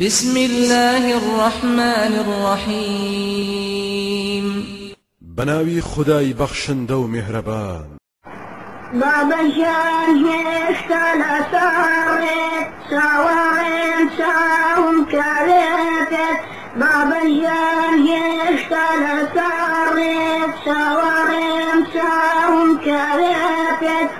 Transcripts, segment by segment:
بسم الله الرحمن الرحيم. بناوي خداي بخشن و مهربان. بابا لە ساڕێت چاوەڕێن چاوم کارێتێت بابا جان هێشتا لە ساڕێت چاوەڕێن چاوم کارێتێت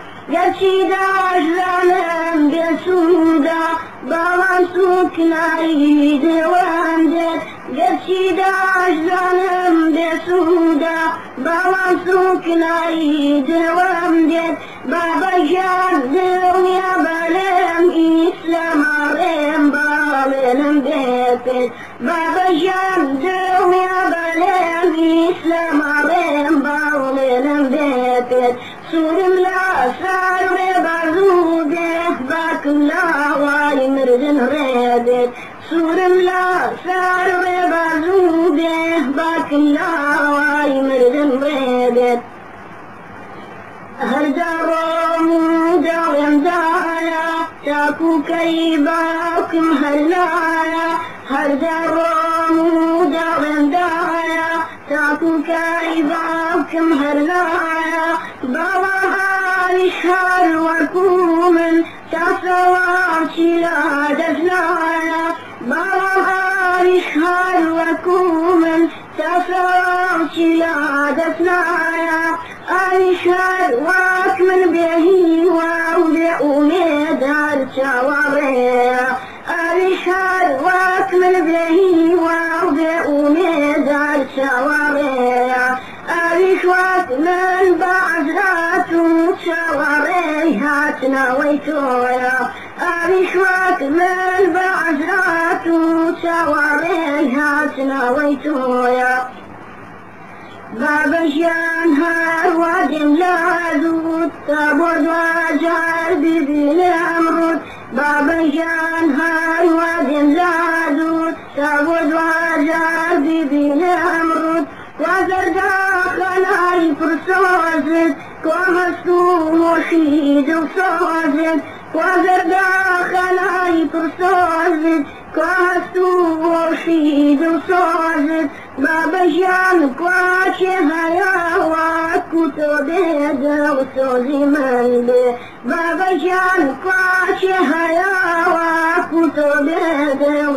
سوکنایی دێوان دێت گەچی داژانم بێسوودا باوان سوکنایی دێوام دێت بابەژان دڵنیا بەلێم ئیسلاماڕێم باڵێنم دێتێت بابەژان دڵنیا بەلێم ئیسلاماڕێم باڵێنم دێتێت سوورم لا سار ڕێدێت سوورم لا سار ڕێ بازوو دێت باکم لاوای مردن ڕێدێت هەردا ڕۆم و داڵێم دایە تاکوکەی باوکم هەرلایە هەردا ڕۆم و داڵێم دایە تاکوکەی باوکم هەرلایە باوە هاویش هەر وەکو من تا سەواچی لا دەزلایە باوە هاویش هەر وەکو من تا سەواچی لا دەزلایە ئاویشار واک من بێهیوا و بێ ئومێدار چاوەڕێە ئاویشار واک من بێهیوا و بێ ئومێدار واک من بەعزرات و چاوەڕێی هاتنەوەی تۆیە ئاویش واک من بەعزرات و چاوەڕێی هاتنەوەی تۆیە بابەژیان هەروادێم لا دوود تا بۆ دوجار ببینێ ئەمڕوت بابەژیان هەروادێم لا دوود تا بۆ دوجار ببینێ ئەمڕوت وازەرداخەنای پرسۆزت کۆمەست و مۆشید و سۆزت وازەرداخەنای پرسۆزت کۆمەست و مۆشید و سۆزت بابەژیان کواچێ هەیەوە کوتۆ بێدە و سۆزی من بێ بابەژیان کواچێ هەیەوە کوتۆ بێدە و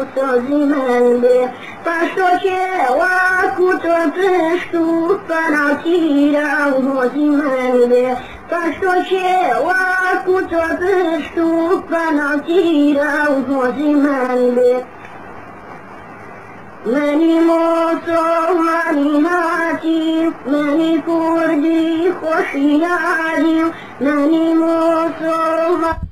سۆزی من بێ پاشتۆکێ وا کوتۆ پشت و پەناوتیرە و هۆزی من بێ پاشتۆکێ وا کوتۆ پشت و پەناوتیرە و هۆزی من بێ منی مۆسۆمانی هاتی منی کوردی خۆشییادی منی مۆسۆماتی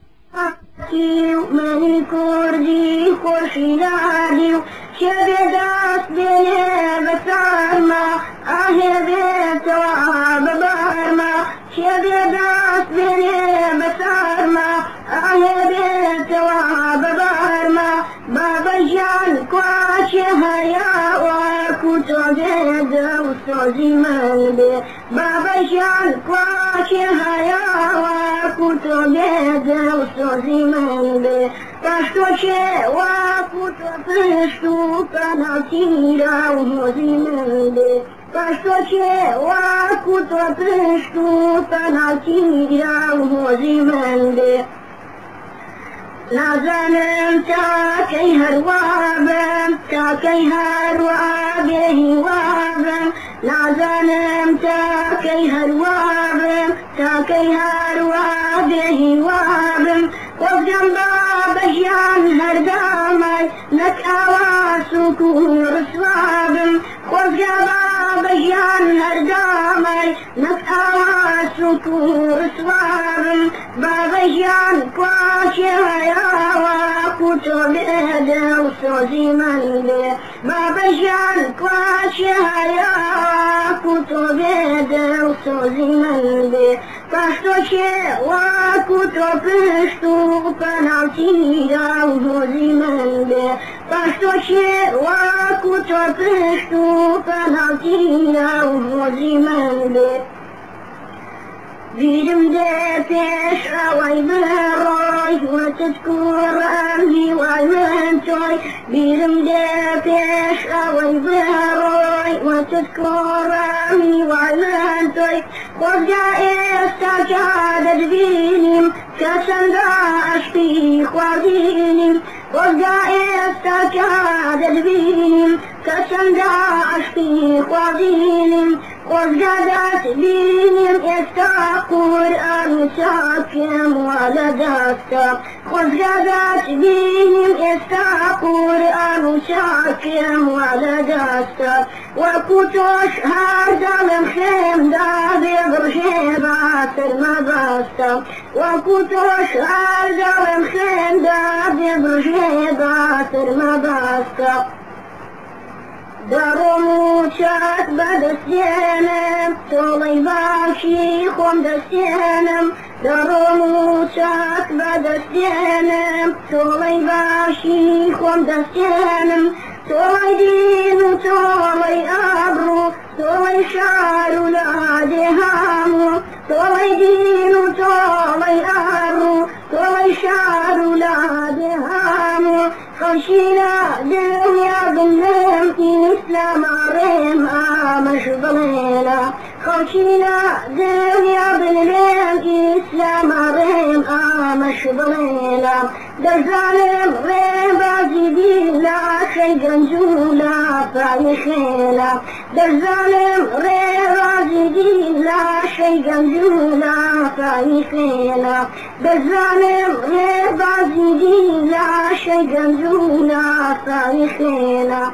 منی کوردی خۆشییادی چێ بێداست بێنێ بەسارما ئاهێ بێتەوە بەبارما چێ بێداست بێنێ بەسارما ئاهێ بێتەوە بەبارما بابەژیان کواچێ هەیەوە کوتۆ بێدە و سۆزی من بێ بابەژیان کواچێ هەیەوە کوتۆ بێدە و سۆزی من بێ پاشتۆچێ وا کوتۆ پشت و پەناوتیرە و هۆزی من بێ پاشتۆچێ وا کوتۆ پشت و پەناوتیرە و هۆزی من بێ نازانم تاکەی هەروابم تاکەی هەروابێهی وابم نازانم تاکەی هەروابم تاکەی بێ با بەژیان کوچێ هەیەوە کوتۆ بێدە و سۆزی من بێ پاشتۆکێ وا کوتۆ پشت و پەناوتیرە و هۆزی من بێ پاشتۆکێ وا کوتۆ پشت و پەناوتیرە و پێش ئەوەی بڕۆی توي وتذكر أمي وعيون توي بيرم دافش أوي بهروي وتذكر أمي وعيون توي وارجع استجاد بيني كسن أشبي خوارديني وارجع استجاد بيني كسن أشبي خوارديني وازدادت بهم يستقر أن ساكم ولدت وازدادت بهم ولدت وكتوش هذا من خيم دابي برشيبات المباسة وكتوش هذا من خيم دابي برشيبات المباسة دارو شات بد السينم تولي باشي خم دسينم دارو شات بد السينم تولي باشي خم دسينم تولي دين تولي أبرو تولي شعر ولادي هامو تولي دين تولي أبرو تولي إسلام عريم آمش ضليلا خشينا دنيا بالنم إسلام عريم آمش ضليلا دزالم غير بازي لا شي جنجولا فايخيلا دزالم غير بازي لا شي جنجولا فايخيلا دزالم غير بازي لا شي جنجولا فايخيلا